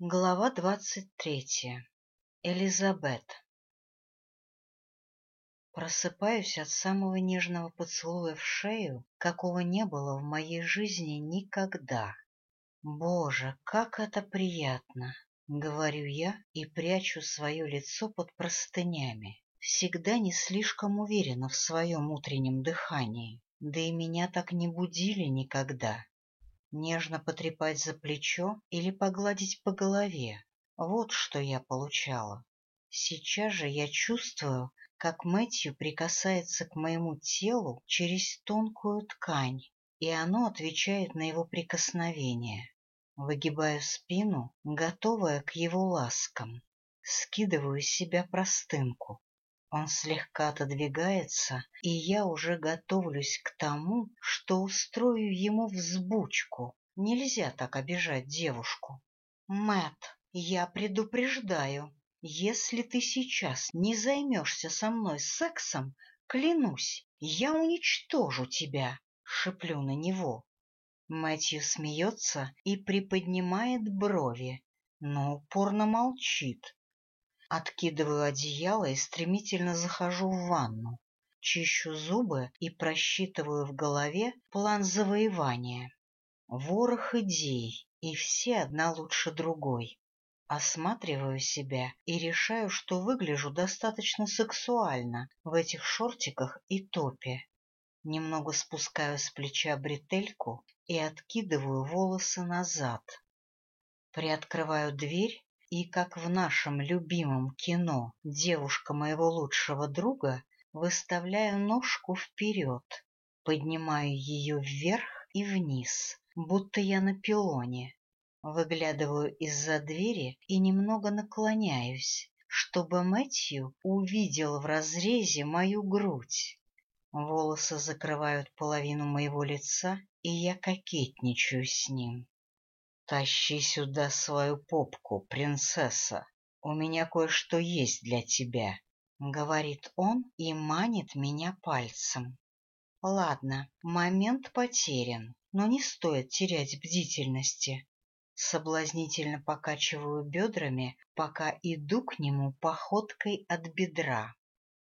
Глава двадцать третья. Элизабет. Просыпаюсь от самого нежного поцелуя в шею, какого не было в моей жизни никогда. Боже, как это приятно! — говорю я и прячу свое лицо под простынями. Всегда не слишком уверена в своем утреннем дыхании, да и меня так не будили никогда нежно потрепать за плечо или погладить по голове. Вот что я получала. Сейчас же я чувствую, как Мэтью прикасается к моему телу через тонкую ткань, и оно отвечает на его прикосновение. Выгибаю спину, готовая к его ласкам. Скидываю с себя простынку. Он слегка отодвигается, и я уже готовлюсь к тому, что устрою ему взбучку. Нельзя так обижать девушку. Мэт, я предупреждаю, если ты сейчас не займешься со мной сексом, клянусь, я уничтожу тебя, шеплю на него. Мэтью смеется и приподнимает брови, но упорно молчит. Откидываю одеяло и стремительно захожу в ванну. Чищу зубы и просчитываю в голове план завоевания. Ворох идей, и все одна лучше другой. Осматриваю себя и решаю, что выгляжу достаточно сексуально в этих шортиках и топе. Немного спускаю с плеча бретельку и откидываю волосы назад. Приоткрываю дверь и, как в нашем любимом кино «Девушка моего лучшего друга», выставляю ножку вперед, поднимаю ее вверх и вниз, будто я на пилоне. Выглядываю из-за двери и немного наклоняюсь, чтобы Мэтью увидел в разрезе мою грудь. Волосы закрывают половину моего лица, и я кокетничаю с ним. Тащи сюда свою попку, принцесса. У меня кое-что есть для тебя, — говорит он и манит меня пальцем. Ладно, момент потерян, но не стоит терять бдительности. Соблазнительно покачиваю бедрами, пока иду к нему походкой от бедра.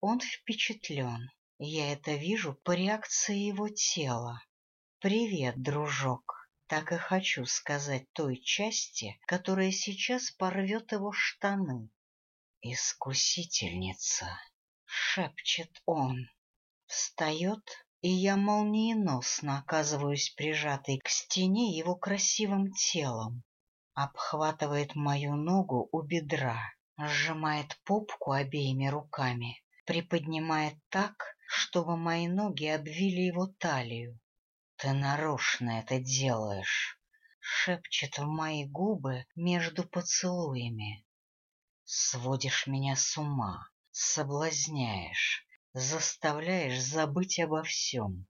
Он впечатлен. Я это вижу по реакции его тела. «Привет, дружок!» Так и хочу сказать той части, которая сейчас порвет его штаны. «Искусительница!» — шепчет он. Встает, и я молниеносно оказываюсь прижатой к стене его красивым телом. Обхватывает мою ногу у бедра, сжимает попку обеими руками, приподнимает так, чтобы мои ноги обвили его талию. Ты нарочно это делаешь, шепчет в мои губы между поцелуями. Сводишь меня с ума, соблазняешь, заставляешь забыть обо всем.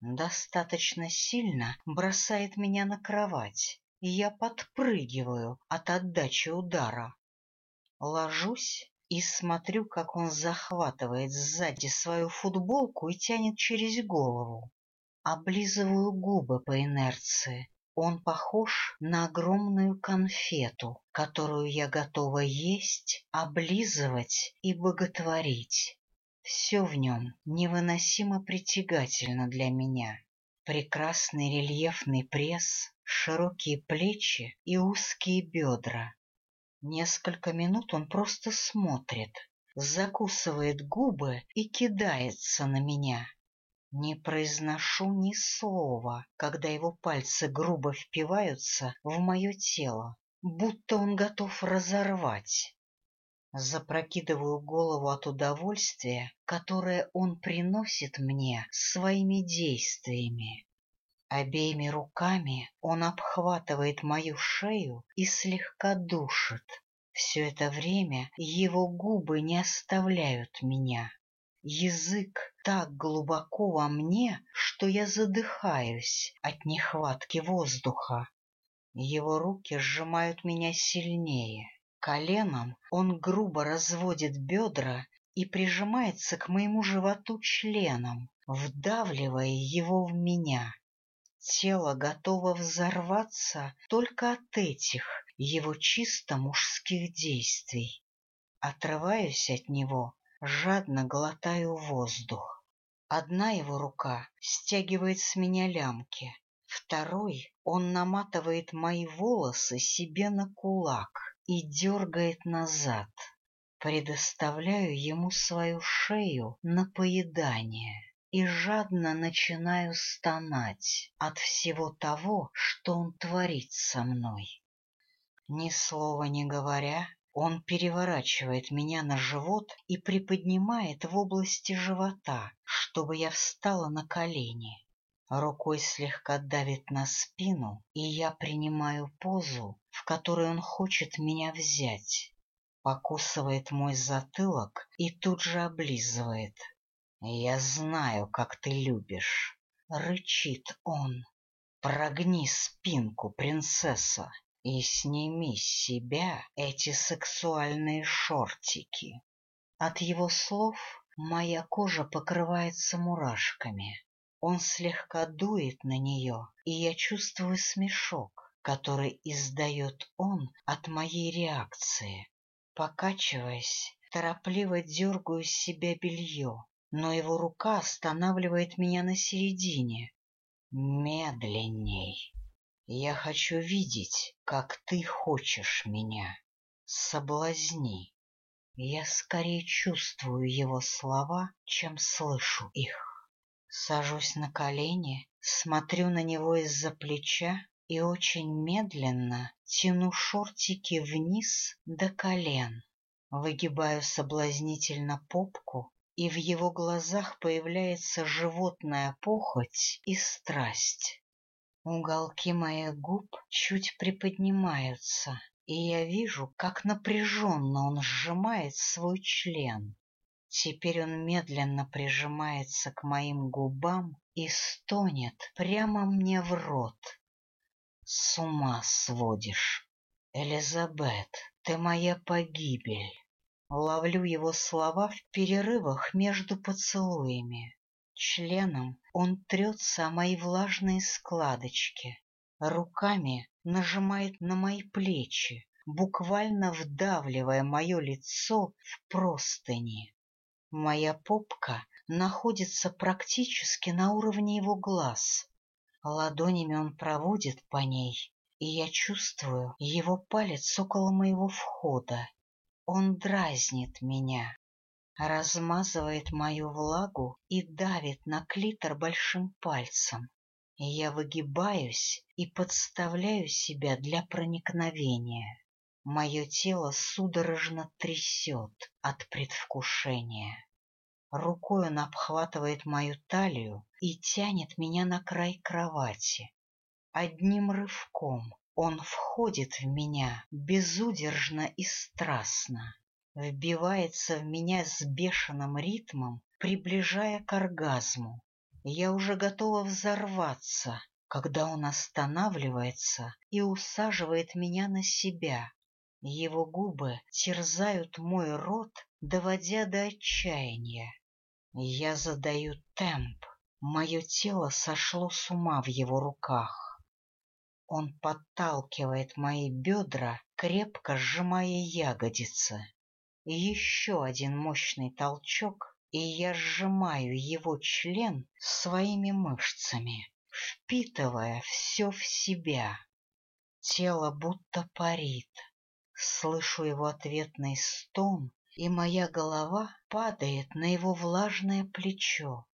Достаточно сильно бросает меня на кровать, и я подпрыгиваю от отдачи удара. Ложусь и смотрю, как он захватывает сзади свою футболку и тянет через голову. Облизываю губы по инерции. Он похож на огромную конфету, которую я готова есть, облизывать и боготворить. Все в нем невыносимо притягательно для меня. Прекрасный рельефный пресс, широкие плечи и узкие бедра. Несколько минут он просто смотрит, закусывает губы и кидается на меня. Не произношу ни слова, когда его пальцы грубо впиваются в мое тело, будто он готов разорвать. Запрокидываю голову от удовольствия, которое он приносит мне своими действиями. Обеими руками он обхватывает мою шею и слегка душит. Все это время его губы не оставляют меня. Язык так глубоко во мне, что я задыхаюсь от нехватки воздуха. Его руки сжимают меня сильнее. Коленом он грубо разводит бедра и прижимается к моему животу членом, вдавливая его в меня. Тело готово взорваться только от этих его чисто мужских действий. Отрываюсь от него, жадно глотаю воздух. Одна его рука стягивает с меня лямки, второй он наматывает мои волосы себе на кулак и дергает назад. Предоставляю ему свою шею на поедание и жадно начинаю стонать от всего того, что он творит со мной. Ни слова не говоря, он переворачивает меня на живот и приподнимает в области живота, чтобы я встала на колени. Рукой слегка давит на спину, и я принимаю позу, в которой он хочет меня взять. Покусывает мой затылок и тут же облизывает. «Я знаю, как ты любишь», — рычит он. «Прогни спинку, принцесса, и сними с себя эти сексуальные шортики. От его слов моя кожа покрывается мурашками. Он слегка дует на нее, и я чувствую смешок, который издает он от моей реакции. Покачиваясь, торопливо дергаю с себя белье, но его рука останавливает меня на середине. Медленней. Я хочу видеть, как ты хочешь меня. Соблазни. Я скорее чувствую его слова, чем слышу их. Сажусь на колени, смотрю на него из-за плеча и очень медленно тяну шортики вниз до колен. Выгибаю соблазнительно попку, и в его глазах появляется животная похоть и страсть. Уголки моих губ чуть приподнимаются, и я вижу, как напряженно он сжимает свой член. Теперь он медленно прижимается к моим губам и стонет прямо мне в рот. С ума сводишь. Элизабет, ты моя погибель. Ловлю его слова в перерывах между поцелуями. Членом он трется о мои влажные складочки, руками нажимает на мои плечи, буквально вдавливая мое лицо в простыни. Моя попка находится практически на уровне его глаз. Ладонями он проводит по ней, и я чувствую его палец около моего входа. Он дразнит меня размазывает мою влагу и давит на клитор большим пальцем. Я выгибаюсь и подставляю себя для проникновения. Мое тело судорожно трясет от предвкушения. Рукой он обхватывает мою талию и тянет меня на край кровати. Одним рывком он входит в меня безудержно и страстно вбивается в меня с бешеным ритмом, приближая к оргазму. Я уже готова взорваться, когда он останавливается и усаживает меня на себя. Его губы терзают мой рот, доводя до отчаяния. Я задаю темп. Мое тело сошло с ума в его руках. Он подталкивает мои бедра, крепко сжимая ягодицы. Еще один мощный толчок, и я сжимаю его член своими мышцами, впитывая все в себя. Тело будто парит. Слышу его ответный стон, и моя голова падает на его влажное плечо.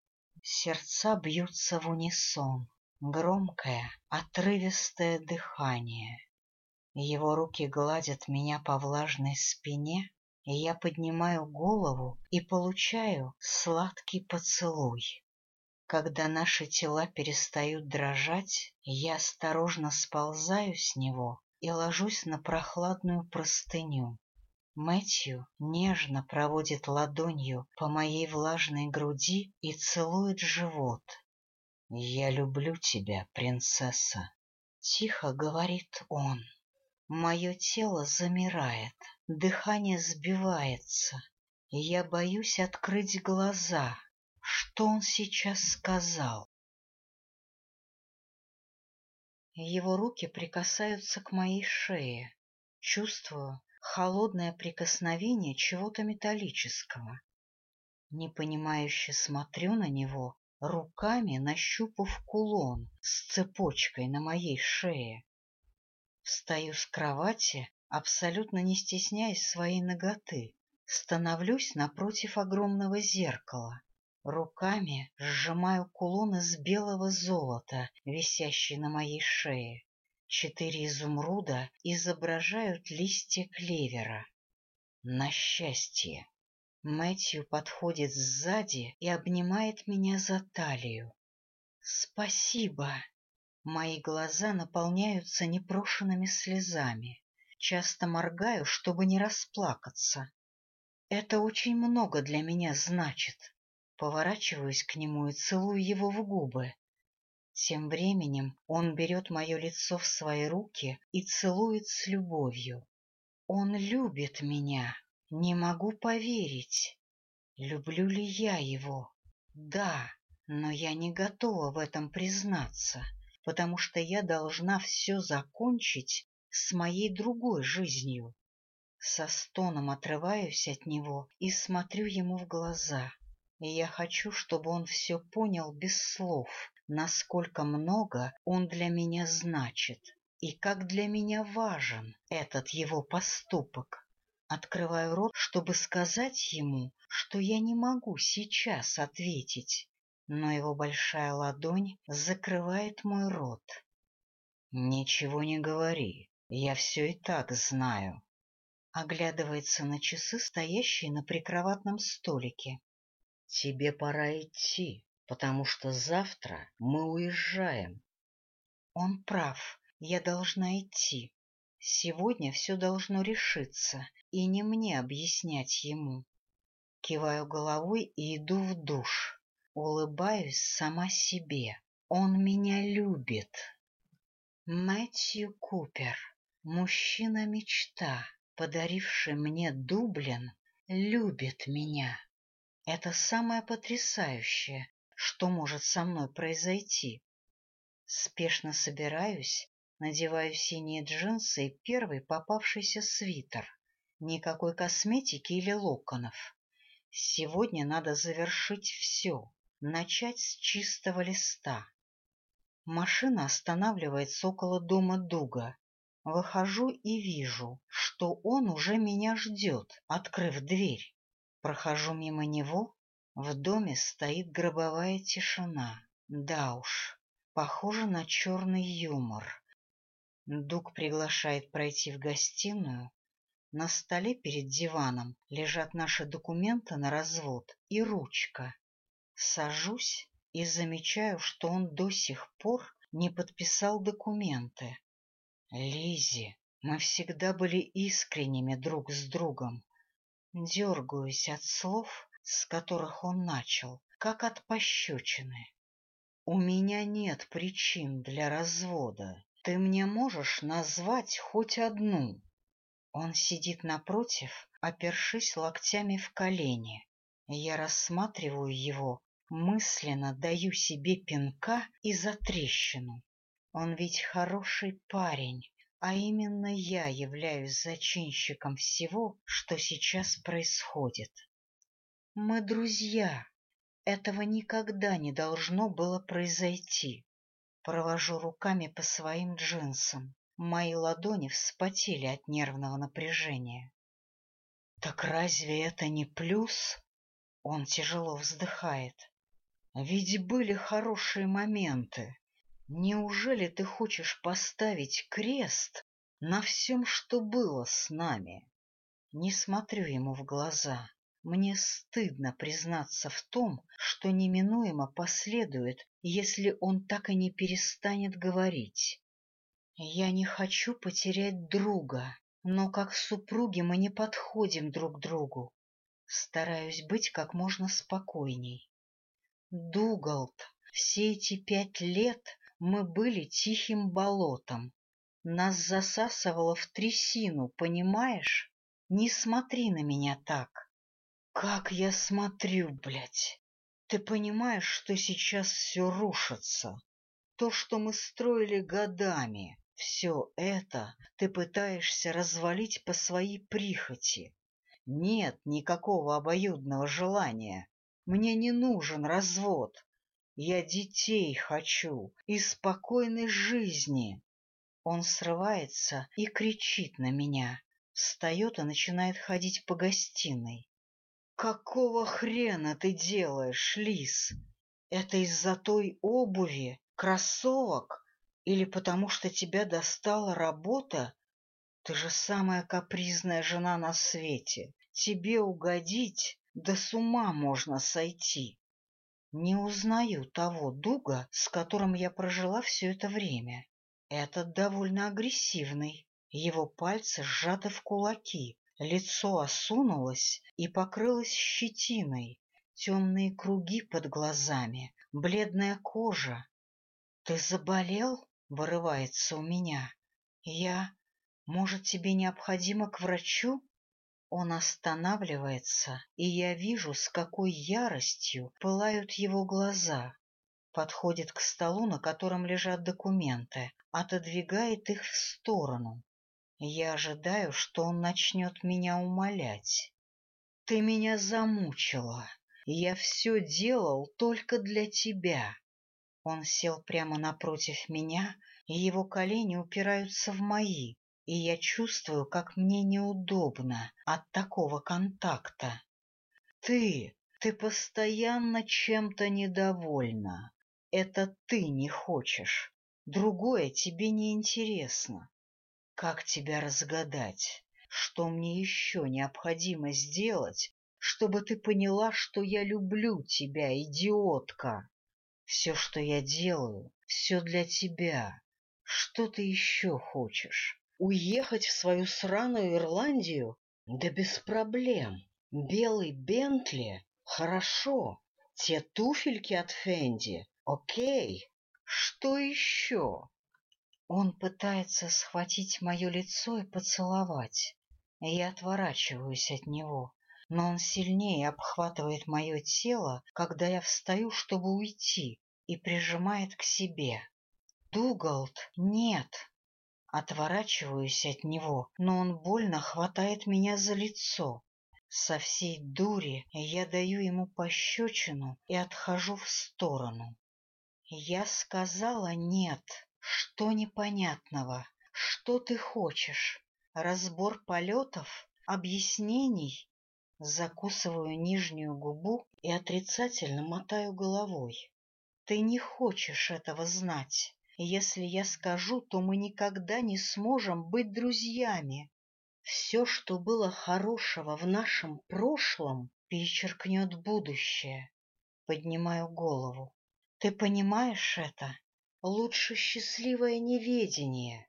Сердца бьются в унисон, громкое, отрывистое дыхание. Его руки гладят меня по влажной спине, я поднимаю голову и получаю сладкий поцелуй. Когда наши тела перестают дрожать, я осторожно сползаю с него и ложусь на прохладную простыню. Мэтью нежно проводит ладонью по моей влажной груди и целует живот. «Я люблю тебя, принцесса», — тихо говорит он. Мое тело замирает, дыхание сбивается, и я боюсь открыть глаза. Что он сейчас сказал? Его руки прикасаются к моей шее. Чувствую холодное прикосновение чего-то металлического. Непонимающе смотрю на него, руками нащупав кулон с цепочкой на моей шее. Встаю с кровати, абсолютно не стесняясь своей ноготы, становлюсь напротив огромного зеркала. Руками сжимаю кулон из белого золота, висящий на моей шее. Четыре изумруда изображают листья клевера. На счастье! Мэтью подходит сзади и обнимает меня за талию. Спасибо! Мои глаза наполняются непрошенными слезами. Часто моргаю, чтобы не расплакаться. Это очень много для меня значит. Поворачиваюсь к нему и целую его в губы. Тем временем он берет мое лицо в свои руки и целует с любовью. Он любит меня, не могу поверить. Люблю ли я его? Да, но я не готова в этом признаться, потому что я должна все закончить с моей другой жизнью. Со стоном отрываюсь от него и смотрю ему в глаза и я хочу, чтобы он все понял без слов, насколько много он для меня значит и как для меня важен этот его поступок. Открываю рот, чтобы сказать ему, что я не могу сейчас ответить, но его большая ладонь закрывает мой рот. «Ничего не говори, я все и так знаю». Оглядывается на часы, стоящие на прикроватном столике. Тебе пора идти, потому что завтра мы уезжаем. Он прав, я должна идти. Сегодня все должно решиться, и не мне объяснять ему. Киваю головой и иду в душ. Улыбаюсь сама себе. Он меня любит. Мэтью Купер, мужчина-мечта, подаривший мне Дублин, любит меня. Это самое потрясающее, что может со мной произойти. Спешно собираюсь, надеваю синие джинсы и первый попавшийся свитер. Никакой косметики или локонов. Сегодня надо завершить все, начать с чистого листа. Машина останавливается около дома Дуга. Выхожу и вижу, что он уже меня ждет, открыв дверь. Прохожу мимо него, в доме стоит гробовая тишина. Да уж, похоже на черный юмор. Дуг приглашает пройти в гостиную. На столе перед диваном лежат наши документы на развод и ручка. Сажусь и замечаю, что он до сих пор не подписал документы. Лизи, мы всегда были искренними друг с другом. Дергаюсь от слов, с которых он начал, как от пощечины. У меня нет причин для развода. Ты мне можешь назвать хоть одну. Он сидит напротив, опершись локтями в колени. Я рассматриваю его, мысленно даю себе пинка и затрещину. Он ведь хороший парень, а именно я являюсь зачинщиком всего, что сейчас происходит. Мы друзья. Этого никогда не должно было произойти. Провожу руками по своим джинсам. Мои ладони вспотели от нервного напряжения. Так разве это не плюс? Он тяжело вздыхает. Ведь были хорошие моменты. Неужели ты хочешь поставить крест на всем, что было с нами? Не смотрю ему в глаза. Мне стыдно признаться в том, что неминуемо последует, если он так и не перестанет говорить. Я не хочу потерять друга, но как супруги мы не подходим друг другу. Стараюсь быть как можно спокойней. Дугалт, все эти пять лет мы были тихим болотом. Нас засасывало в трясину, понимаешь? Не смотри на меня так. Как я смотрю, блядь. Ты понимаешь, что сейчас все рушится? То, что мы строили годами, все это ты пытаешься развалить по своей прихоти. Нет никакого обоюдного желания. Мне не нужен развод. Я детей хочу и спокойной жизни. Он срывается и кричит на меня, встает и начинает ходить по гостиной. «Какого хрена ты делаешь, Лис? Это из-за той обуви, кроссовок или потому что тебя достала работа? Ты же самая капризная жена на свете. Тебе угодить, да с ума можно сойти. Не узнаю того дуга, с которым я прожила все это время. Этот довольно агрессивный. Его пальцы сжаты в кулаки, лицо осунулось и покрылось щетиной, темные круги под глазами, бледная кожа. — Ты заболел? — вырывается у меня. — Я... Может, тебе необходимо к врачу? Он останавливается, и я вижу, с какой яростью пылают его глаза. Подходит к столу, на котором лежат документы, отодвигает их в сторону. Я ожидаю, что он начнет меня умолять. «Ты меня замучила. Я все делал только для тебя». Он сел прямо напротив меня, и его колени упираются в мои и я чувствую, как мне неудобно от такого контакта. Ты, ты постоянно чем-то недовольна. Это ты не хочешь. Другое тебе не интересно. Как тебя разгадать? Что мне еще необходимо сделать, чтобы ты поняла, что я люблю тебя, идиотка? Все, что я делаю, все для тебя. Что ты еще хочешь? Уехать в свою сраную Ирландию? Да без проблем. Белый Бентли? Хорошо. Те туфельки от Фенди? Окей. Что еще? Он пытается схватить мое лицо и поцеловать. Я отворачиваюсь от него, но он сильнее обхватывает мое тело, когда я встаю, чтобы уйти, и прижимает к себе. Дугалд, нет, Отворачиваюсь от него, но он больно хватает меня за лицо. Со всей дури я даю ему пощечину и отхожу в сторону. Я сказала нет. Что непонятного? Что ты хочешь? Разбор полетов? Объяснений? Закусываю нижнюю губу и отрицательно мотаю головой. Ты не хочешь этого знать. Если я скажу, то мы никогда не сможем быть друзьями. Все, что было хорошего в нашем прошлом, перечеркнет будущее. Поднимаю голову. Ты понимаешь это? Лучше счастливое неведение.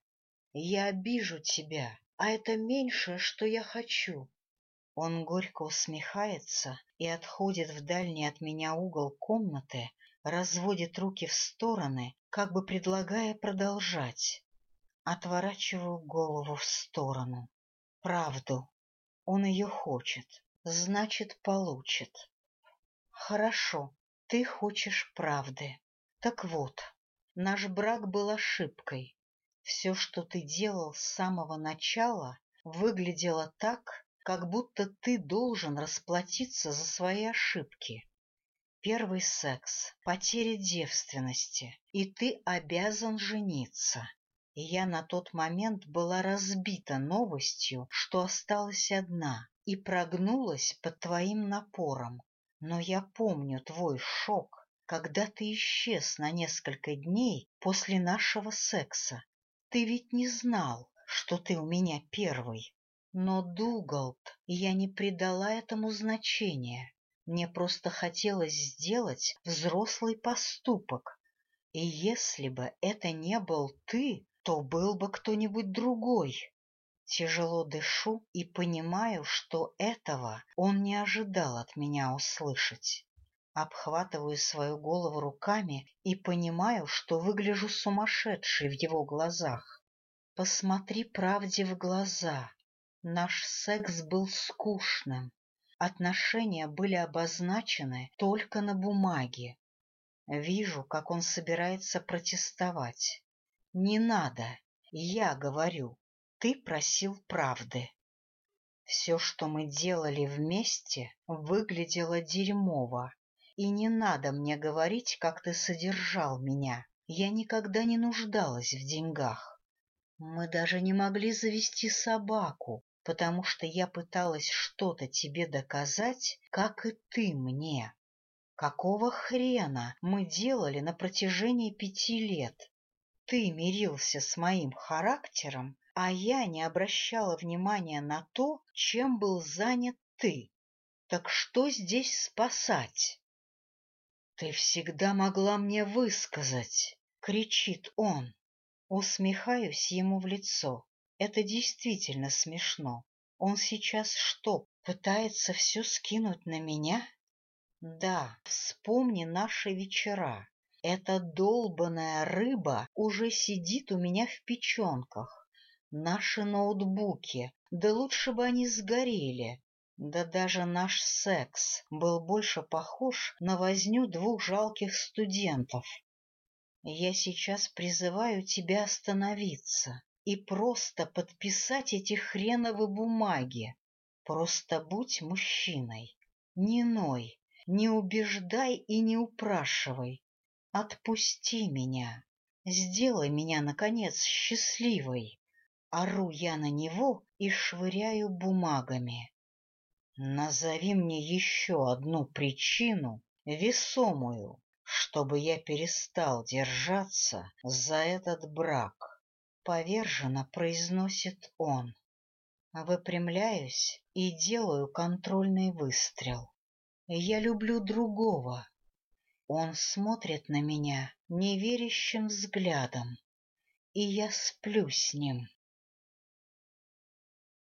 Я обижу тебя, а это меньшее, что я хочу. Он горько усмехается и отходит в дальний от меня угол комнаты, разводит руки в стороны, как бы предлагая продолжать. Отворачиваю голову в сторону. Правду. Он ее хочет. Значит, получит. Хорошо, ты хочешь правды. Так вот, наш брак был ошибкой. Все, что ты делал с самого начала, выглядело так, как будто ты должен расплатиться за свои ошибки. Первый секс, потеря девственности, и ты обязан жениться. И я на тот момент была разбита новостью, что осталась одна, и прогнулась под твоим напором. Но я помню твой шок, когда ты исчез на несколько дней после нашего секса. Ты ведь не знал, что ты у меня первый. Но, Дугалд, я не придала этому значения. Мне просто хотелось сделать взрослый поступок. И если бы это не был ты, то был бы кто-нибудь другой. Тяжело дышу и понимаю, что этого он не ожидал от меня услышать. Обхватываю свою голову руками и понимаю, что выгляжу сумасшедшей в его глазах. Посмотри правде в глаза. Наш секс был скучным, Отношения были обозначены только на бумаге. Вижу, как он собирается протестовать. Не надо, я говорю, ты просил правды. Все, что мы делали вместе, выглядело дерьмово, и не надо мне говорить, как ты содержал меня. Я никогда не нуждалась в деньгах. Мы даже не могли завести собаку, потому что я пыталась что-то тебе доказать, как и ты мне. Какого хрена мы делали на протяжении пяти лет? Ты мирился с моим характером, а я не обращала внимания на то, чем был занят ты. Так что здесь спасать? Ты всегда могла мне высказать, кричит он. Усмехаюсь ему в лицо. Это действительно смешно. Он сейчас что, пытается все скинуть на меня? Да, вспомни наши вечера. Эта долбаная рыба уже сидит у меня в печенках. Наши ноутбуки, да лучше бы они сгорели. Да даже наш секс был больше похож на возню двух жалких студентов. Я сейчас призываю тебя остановиться и просто подписать эти хреновы бумаги. Просто будь мужчиной, не ной, не убеждай и не упрашивай. Отпусти меня. Сделай меня, наконец, счастливой. Ору я на него и швыряю бумагами. Назови мне еще одну причину, весомую, чтобы я перестал держаться за этот брак. Поверженно произносит он. Выпрямляюсь и делаю контрольный выстрел. Я люблю другого. Он смотрит на меня неверящим взглядом, и я сплю с ним.